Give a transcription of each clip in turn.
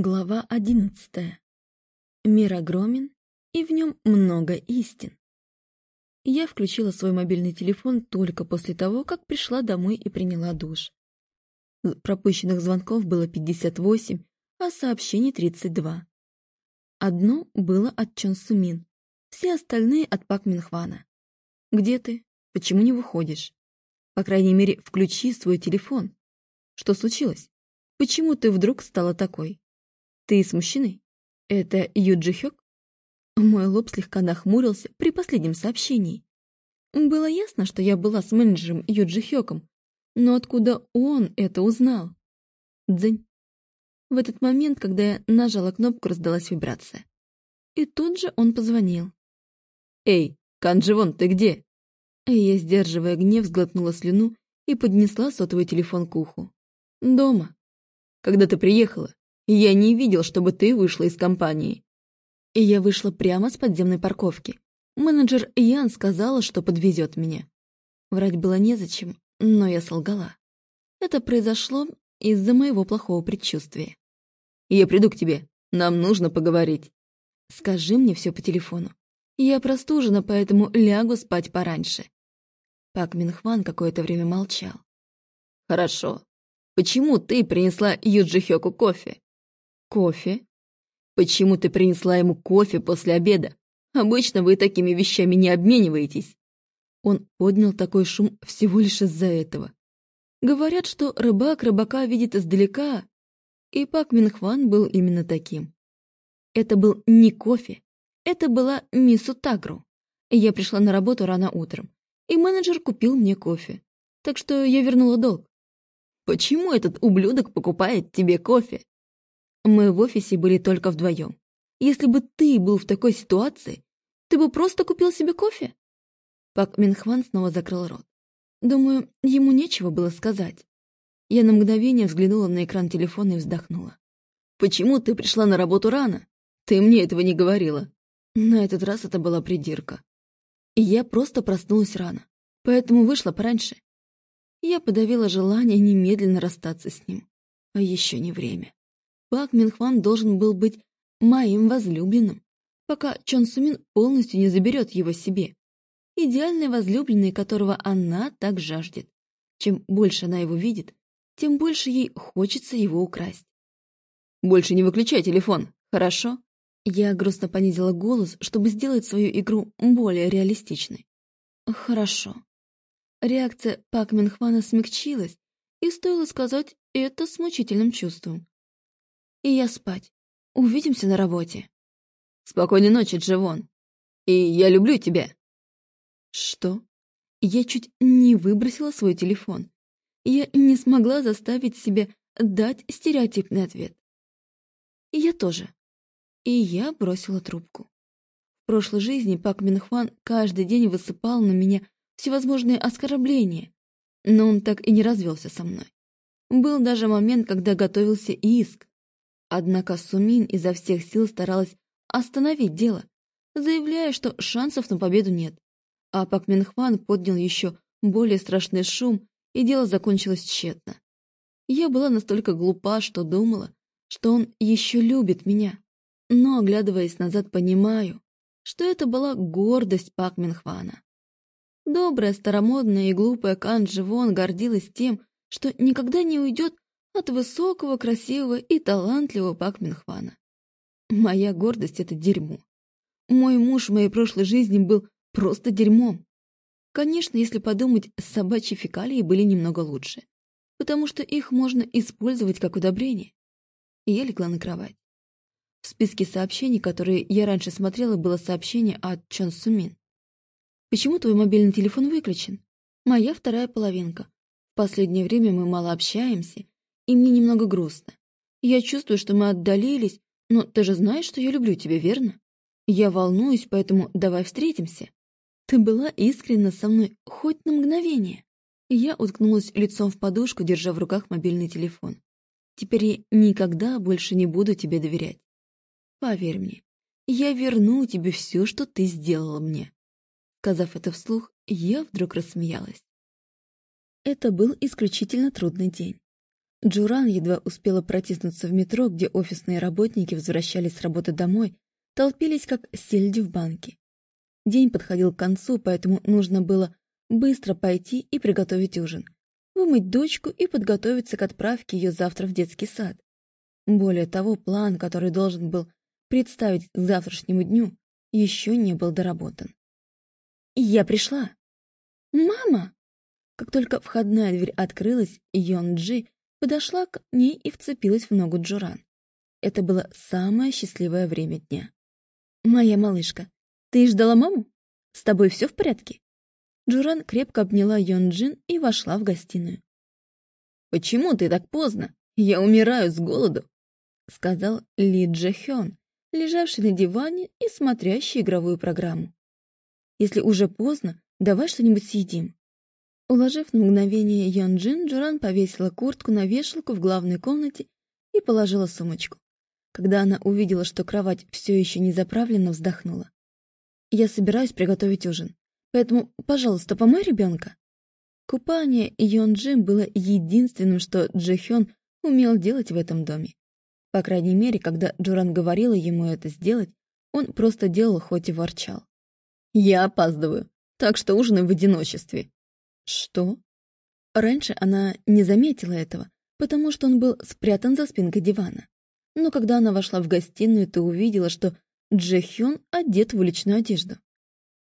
Глава одиннадцатая. Мир огромен, и в нем много истин. Я включила свой мобильный телефон только после того, как пришла домой и приняла душ. Пропущенных звонков было 58, а сообщений 32. Одно было от Чон Сумин, все остальные от Пак Минхвана. «Где ты? Почему не выходишь? По крайней мере, включи свой телефон. Что случилось? Почему ты вдруг стала такой?» «Ты с мужчиной? Это Юджи Хёк?» Мой лоб слегка нахмурился при последнем сообщении. Было ясно, что я была с менеджером Юджи Хёком, но откуда он это узнал? Дзынь. В этот момент, когда я нажала кнопку, раздалась вибрация. И тут же он позвонил. «Эй, Кандживон, ты где?» Я, сдерживая гнев, сглотнула слюну и поднесла сотовый телефон к уху. «Дома. Когда ты приехала?» Я не видел, чтобы ты вышла из компании. И я вышла прямо с подземной парковки. Менеджер Ян сказала, что подвезет меня. Врать было незачем, но я солгала. Это произошло из-за моего плохого предчувствия. «Я приду к тебе. Нам нужно поговорить». «Скажи мне все по телефону. Я простужена, поэтому лягу спать пораньше». Пак Минхван какое-то время молчал. «Хорошо. Почему ты принесла Юджи Хёку кофе?» «Кофе? Почему ты принесла ему кофе после обеда? Обычно вы такими вещами не обмениваетесь». Он поднял такой шум всего лишь из-за этого. Говорят, что рыбак рыбака видит издалека, и Пак Минхван был именно таким. Это был не кофе, это была миссу Тагру. Я пришла на работу рано утром, и менеджер купил мне кофе, так что я вернула долг. «Почему этот ублюдок покупает тебе кофе?» Мы в офисе были только вдвоем. Если бы ты был в такой ситуации, ты бы просто купил себе кофе?» Пак Минхван снова закрыл рот. Думаю, ему нечего было сказать. Я на мгновение взглянула на экран телефона и вздохнула. «Почему ты пришла на работу рано? Ты мне этого не говорила». На этот раз это была придирка. И я просто проснулась рано, поэтому вышла пораньше. Я подавила желание немедленно расстаться с ним. А еще не время. Пак Минхван должен был быть моим возлюбленным, пока Чон Сумин полностью не заберет его себе. Идеальный возлюбленный, которого она так жаждет. Чем больше она его видит, тем больше ей хочется его украсть. «Больше не выключай телефон, хорошо?» Я грустно понизила голос, чтобы сделать свою игру более реалистичной. «Хорошо». Реакция Пак Минхвана смягчилась, и стоило сказать это с мучительным чувством. И я спать. Увидимся на работе. Спокойной ночи, Дживон. И я люблю тебя. Что? Я чуть не выбросила свой телефон. Я не смогла заставить себя дать стереотипный ответ. И я тоже. И я бросила трубку. В прошлой жизни Пак Минхван каждый день высыпал на меня всевозможные оскорбления, но он так и не развелся со мной. Был даже момент, когда готовился иск, Однако Сумин изо всех сил старалась остановить дело, заявляя, что шансов на победу нет. А Пак Минхван поднял еще более страшный шум, и дело закончилось тщетно. Я была настолько глупа, что думала, что он еще любит меня. Но, оглядываясь назад, понимаю, что это была гордость Пак Минхвана. Добрая, старомодная и глупая Кан Дживон гордилась тем, что никогда не уйдет от высокого, красивого и талантливого Пак Минхвана. Моя гордость — это дерьмо. Мой муж в моей прошлой жизни был просто дерьмом. Конечно, если подумать, собачьи фекалии были немного лучше, потому что их можно использовать как удобрение. Я легла на кровать. В списке сообщений, которые я раньше смотрела, было сообщение от Чон Сумин. «Почему твой мобильный телефон выключен? Моя вторая половинка. В последнее время мы мало общаемся, и мне немного грустно. Я чувствую, что мы отдалились, но ты же знаешь, что я люблю тебя, верно? Я волнуюсь, поэтому давай встретимся. Ты была искренна со мной хоть на мгновение. Я уткнулась лицом в подушку, держа в руках мобильный телефон. Теперь я никогда больше не буду тебе доверять. Поверь мне, я верну тебе все, что ты сделала мне. Сказав это вслух, я вдруг рассмеялась. Это был исключительно трудный день. Джуран едва успела протиснуться в метро, где офисные работники возвращались с работы домой, толпились как сельди в банке. День подходил к концу, поэтому нужно было быстро пойти и приготовить ужин, вымыть дочку и подготовиться к отправке ее завтра в детский сад. Более того, план, который должен был представить к завтрашнему дню, еще не был доработан. Я пришла. «Мама!» Как только входная дверь открылась, Йон Джи подошла к ней и вцепилась в ногу Джуран. Это было самое счастливое время дня. «Моя малышка, ты ждала маму? С тобой все в порядке?» Джуран крепко обняла Йон Джин и вошла в гостиную. «Почему ты так поздно? Я умираю с голоду», — сказал Ли Джа Хён, лежавший на диване и смотрящий игровую программу. «Если уже поздно, давай что-нибудь съедим». Уложив на мгновение Ян Джин, Джуран повесила куртку на вешалку в главной комнате и положила сумочку. Когда она увидела, что кровать все еще не заправлена, вздохнула. «Я собираюсь приготовить ужин, поэтому, пожалуйста, помой ребенка». Купание Йон Джин было единственным, что Джи Хён умел делать в этом доме. По крайней мере, когда Джуран говорила ему это сделать, он просто делал, хоть и ворчал. «Я опаздываю, так что ужинай в одиночестве», что? Раньше она не заметила этого, потому что он был спрятан за спинкой дивана. Но когда она вошла в гостиную, то увидела, что Джехён одет в уличную одежду.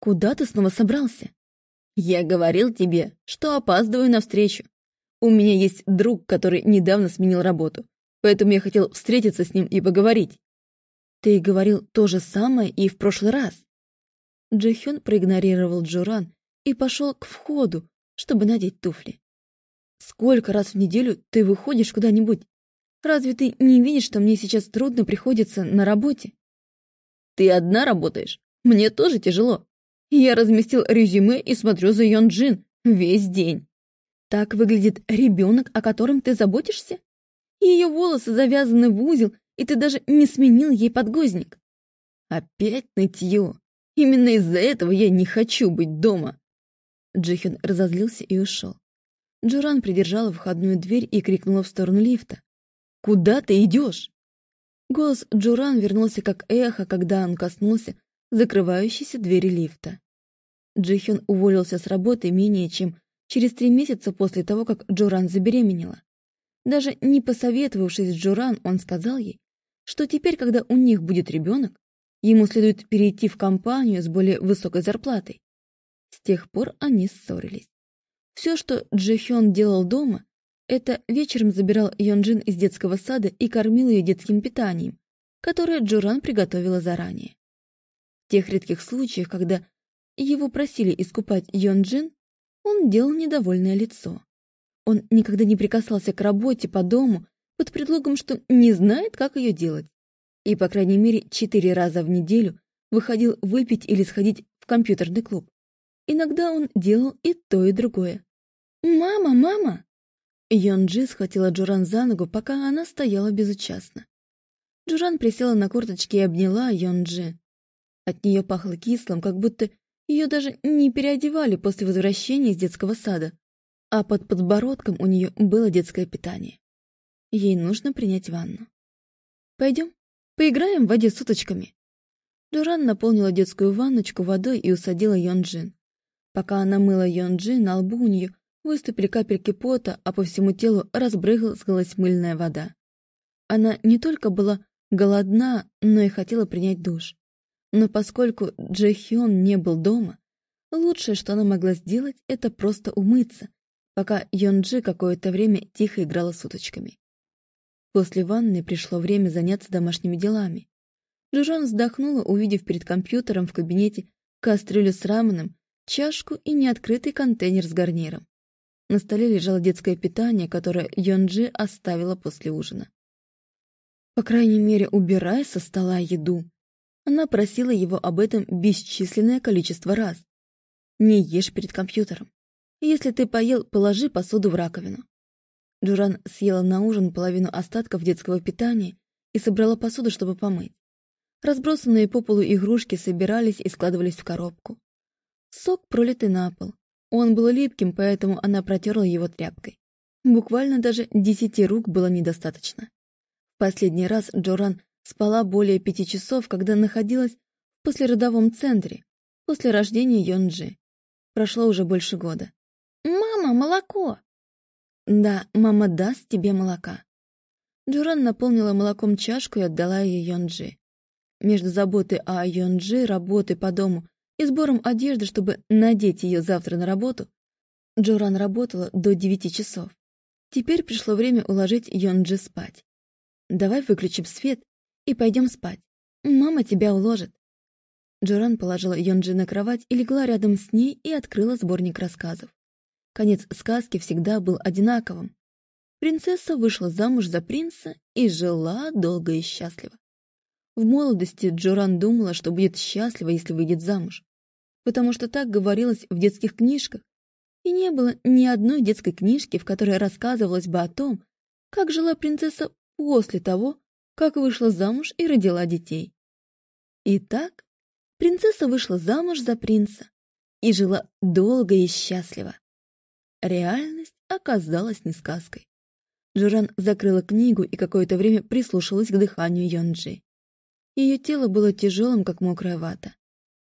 «Куда ты снова собрался?» «Я говорил тебе, что опаздываю на встречу. У меня есть друг, который недавно сменил работу, поэтому я хотел встретиться с ним и поговорить». «Ты говорил то же самое и в прошлый раз». Джехён проигнорировал Джуран и пошел к входу, чтобы надеть туфли. Сколько раз в неделю ты выходишь куда-нибудь? Разве ты не видишь, что мне сейчас трудно приходится на работе? Ты одна работаешь? Мне тоже тяжело. Я разместил резюме и смотрю за Йон Джин весь день. Так выглядит ребенок, о котором ты заботишься? Ее волосы завязаны в узел, и ты даже не сменил ей подгузник. Опять нытье. Именно из-за этого я не хочу быть дома. Джихен разозлился и ушел. Джуран придержала входную дверь и крикнула в сторону лифта. «Куда ты идешь?» Голос Джуран вернулся как эхо, когда он коснулся закрывающейся двери лифта. Джихен уволился с работы менее чем через три месяца после того, как Джуран забеременела. Даже не посоветовавшись с Джуран, он сказал ей, что теперь, когда у них будет ребенок, ему следует перейти в компанию с более высокой зарплатой. С тех пор они ссорились. Все, что Джихён делал дома, это вечером забирал Йонджин из детского сада и кормил ее детским питанием, которое Джуран приготовила заранее. В тех редких случаях, когда его просили искупать Йонджин, он делал недовольное лицо. Он никогда не прикасался к работе по дому под предлогом, что не знает, как ее делать. И, по крайней мере, четыре раза в неделю выходил выпить или сходить в компьютерный клуб. Иногда он делал и то, и другое. «Мама, мама!» Йонджи схватила Джуран за ногу, пока она стояла безучастно. Джуран присела на корточки и обняла Йонджи. От нее пахло кислым, как будто ее даже не переодевали после возвращения из детского сада, а под подбородком у нее было детское питание. Ей нужно принять ванну. «Пойдем, поиграем в воде с уточками». Джуран наполнила детскую ванночку водой и усадила Йонджин. Пока она мыла Йонджи, на лбу у нее выступили капельки пота, а по всему телу разбрызгалась мыльная вода. Она не только была голодна, но и хотела принять душ. Но поскольку Джехён не был дома, лучшее, что она могла сделать, это просто умыться, пока Йонджи какое-то время тихо играла с уточками. После ванны пришло время заняться домашними делами. Джужан вздохнула, увидев перед компьютером в кабинете кастрюлю с раменом чашку и неоткрытый контейнер с гарниром. На столе лежало детское питание, которое Йонджи оставила после ужина. По крайней мере, убирая со стола еду. Она просила его об этом бесчисленное количество раз. Не ешь перед компьютером. Если ты поел, положи посуду в раковину. Джуран съела на ужин половину остатков детского питания и собрала посуду, чтобы помыть. Разбросанные по полу игрушки собирались и складывались в коробку. Сок пролитый на пол. Он был липким, поэтому она протерла его тряпкой. Буквально даже десяти рук было недостаточно. Последний раз Джоран спала более пяти часов, когда находилась в послеродовом центре, после рождения Йонджи. Прошло уже больше года. «Мама, молоко!» «Да, мама даст тебе молока». Джуран наполнила молоком чашку и отдала ее Йонджи. Между заботой о Йонджи, работой по дому и сбором одежды, чтобы надеть ее завтра на работу, Джоран работала до девяти часов. Теперь пришло время уложить Йонджи спать. «Давай выключим свет и пойдем спать. Мама тебя уложит». Джоран положила Йонджи на кровать и легла рядом с ней и открыла сборник рассказов. Конец сказки всегда был одинаковым. Принцесса вышла замуж за принца и жила долго и счастливо. В молодости Джоран думала, что будет счастлива, если выйдет замуж. Потому что так говорилось в детских книжках, и не было ни одной детской книжки, в которой рассказывалось бы о том, как жила принцесса после того, как вышла замуж и родила детей. Итак, принцесса вышла замуж за принца и жила долго и счастливо. Реальность оказалась не сказкой. Джуран закрыла книгу и какое-то время прислушалась к дыханию Йонджи. Ее тело было тяжелым, как мокрая вата.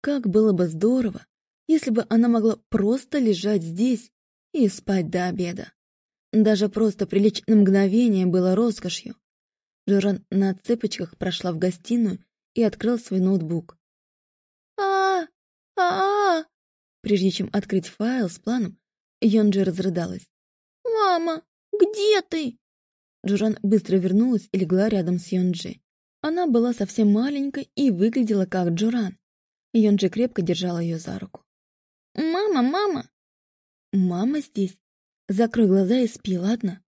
Как было бы здорово, если бы она могла просто лежать здесь и спать до обеда. Даже просто прилечь на мгновение было роскошью. Джоран на цепочках прошла в гостиную и открыл свой ноутбук. а а а Прежде чем открыть файл с планом, Йонджи разрыдалась. «Мама, где ты?» Джуран быстро вернулась и легла рядом с Йонджи. Она была совсем маленькой и выглядела как Джуран. Йонджи крепко держала ее за руку. «Мама, мама!» «Мама здесь. Закрой глаза и спи, ладно?»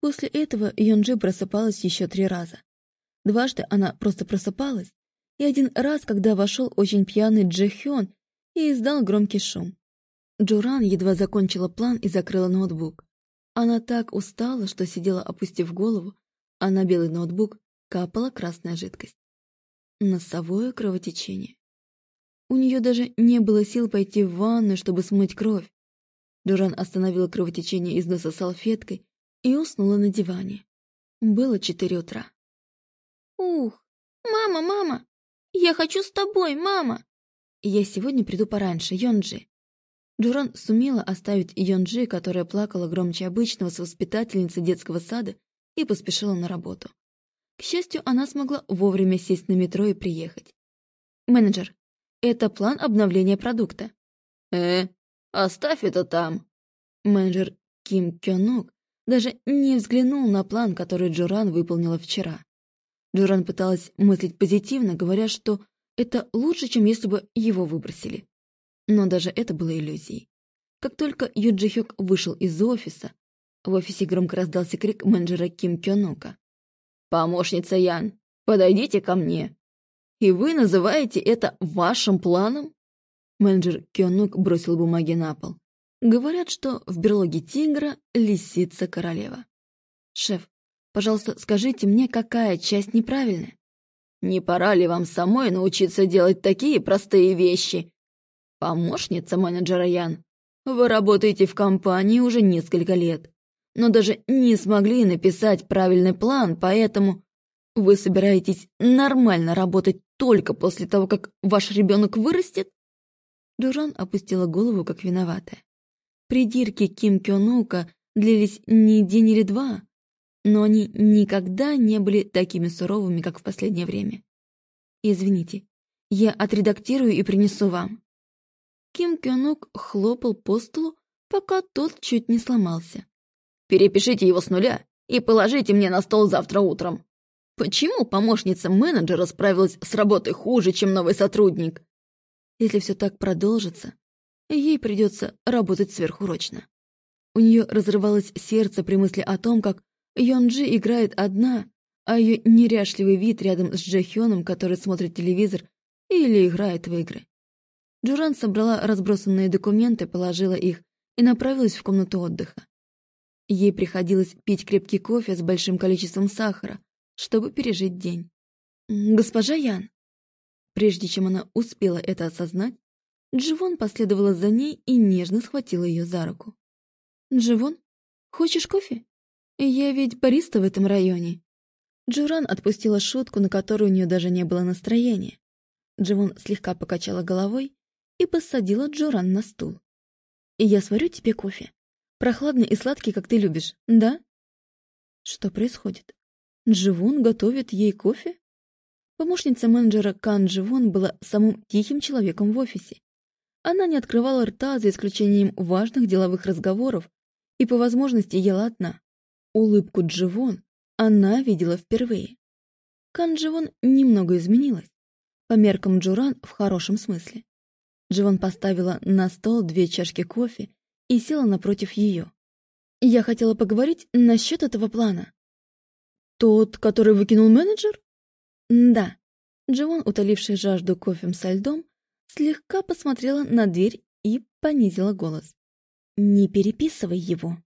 После этого Йонджи просыпалась еще три раза. Дважды она просто просыпалась, и один раз, когда вошел очень пьяный Джи Хён и издал громкий шум. Джуран едва закончила план и закрыла ноутбук. Она так устала, что сидела, опустив голову, а на белый ноутбук капала красная жидкость. Носовое кровотечение. У нее даже не было сил пойти в ванную, чтобы смыть кровь. Джуран остановила кровотечение из носа салфеткой и уснула на диване. Было четыре утра. «Ух! Мама, мама! Я хочу с тобой, мама!» «Я сегодня приду пораньше, Йонджи», Джуран сумела оставить Йонджи, которая плакала громче обычного с воспитательницей детского сада, и поспешила на работу. К счастью, она смогла вовремя сесть на метро и приехать. «Менеджер, это план обновления продукта». «Э, оставь это там». Менеджер Ким Кёнук даже не взглянул на план, который Джуран выполнила вчера. Джуран пыталась мыслить позитивно, говоря, что это лучше, чем если бы его выбросили. Но даже это было иллюзией. Как только Юджи Хёк вышел из офиса, в офисе громко раздался крик менеджера Ким Кёнука. «Помощница Ян, подойдите ко мне!» «И вы называете это вашим планом?» Менеджер Кёнук бросил бумаги на пол. Говорят, что в берлоге тигра лисица королева. «Шеф, пожалуйста, скажите мне, какая часть неправильная?» «Не пора ли вам самой научиться делать такие простые вещи?» Помощница менеджера Ян. Вы работаете в компании уже несколько лет, но даже не смогли написать правильный план, поэтому вы собираетесь нормально работать только после того, как ваш ребенок вырастет? Дуран опустила голову, как виноватая. Придирки Ким Кёнука длились не день или два, но они никогда не были такими суровыми, как в последнее время. Извините, я отредактирую и принесу вам. Ким Кёнук хлопал по столу, пока тот чуть не сломался. «Перепишите его с нуля и положите мне на стол завтра утром. Почему помощница менеджера справилась с работой хуже, чем новый сотрудник?» Если все так продолжится, ей придется работать сверхурочно. У нее разрывалось сердце при мысли о том, как Йонджи играет одна, а ее неряшливый вид рядом с Джехёном, который смотрит телевизор или играет в игры. Джуран собрала разбросанные документы, положила их и направилась в комнату отдыха. Ей приходилось пить крепкий кофе с большим количеством сахара, чтобы пережить день. «Госпожа Ян!» Прежде чем она успела это осознать, Дживон последовала за ней и нежно схватила ее за руку. «Дживон, Хочешь кофе? Я ведь бариста в этом районе». Джуран отпустила шутку, на которую у нее даже не было настроения. Дживон слегка покачала головой и посадила Джуран на стул. «И я сварю тебе кофе. Прохладный и сладкий, как ты любишь, да?» Что происходит? Дживон готовит ей кофе? Помощница менеджера Кан Дживон была самым тихим человеком в офисе. Она не открывала рта за исключением важных деловых разговоров и по возможности ела одна. Улыбку Дживон она видела впервые. Кан Дживон немного изменилась. По меркам Джуран в хорошем смысле. Дживон поставила на стол две чашки кофе и села напротив ее. Я хотела поговорить насчет этого плана. Тот, который выкинул менеджер? Да. Дживон, утолившая жажду кофем со льдом, слегка посмотрела на дверь и понизила голос. «Не переписывай его».